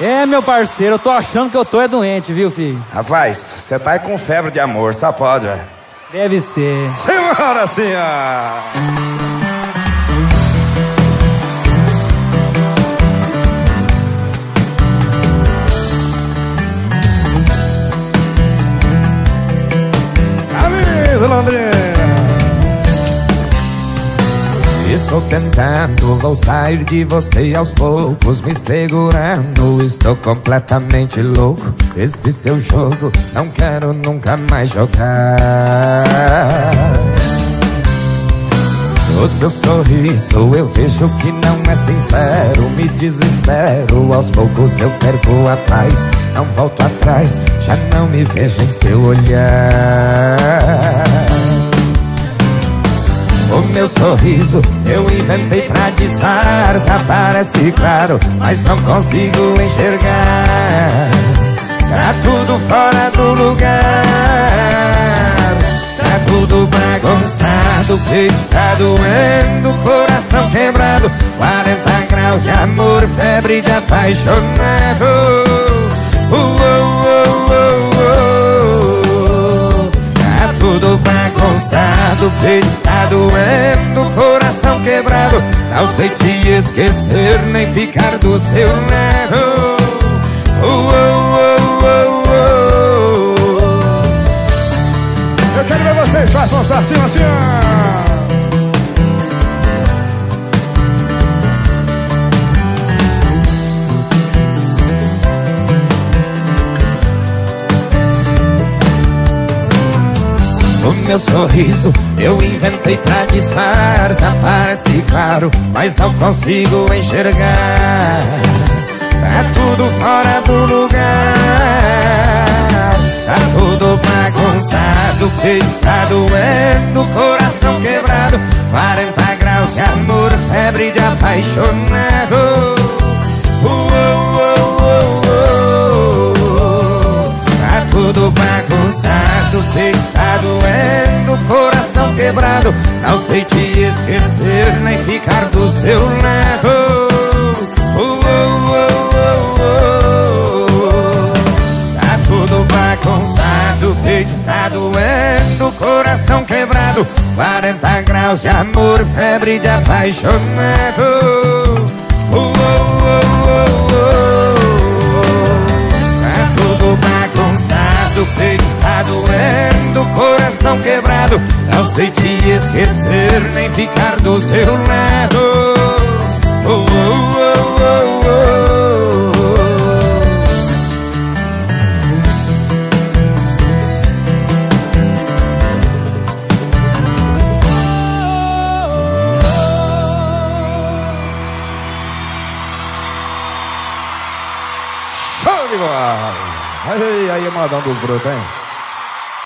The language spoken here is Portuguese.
É, meu parceiro, eu tô achando que eu tô é doente, viu, filho? Rapaz, você tá aí com febre de amor, só pode, velho. Deve ser. Senhora, senhora! Amigo Londrina! Estou tentando, vou sair de você aos poucos, me segurando. Estou completamente louco. Esse seu jogo não quero nunca mais jogar. O seu sorriso eu vejo que não é sincero, me desespero. Aos poucos eu perco a paz, não volto atrás, já não me vejo em seu olhar. Sorriso. Eu inventei pra disfarçar Parece claro, mas não consigo enxergar. Tá tudo fora do lugar. Tá tudo bagunçado, peito tá doendo Coração quebrado, 40 graus de amor Febre de apaixonado. Uh, uh, uh, Tá tudo bagunçado, peito tá doendo, coração quebrado. Não sei te esquecer, nem ficar do seu lado. Eu quero ver vocês as mãos pra cima, assim. Meu sorriso. Eu inventei pra disfarçar Parece claro, mas não consigo enxergar. Tá tudo fora do lugar. Tá tudo bagunçado, peito tá doendo Coração quebrado, 40 graus de amor Febre de apaixonado. Uh, uh, uh, Tá tudo bagunçado, Não sei te esquecer, nem ficar do seu lado. Uh, uh, uh, tá tudo bagunçado, peito tá doendo, coração quebrado. 40 graus de amor, febre de apaixonado. Doendo, coração quebrado. Não sei te esquecer, nem ficar do seu lado. Oh, oh, oh, oh, oh. De bola! Aí, aí, modão dos brutos, hein?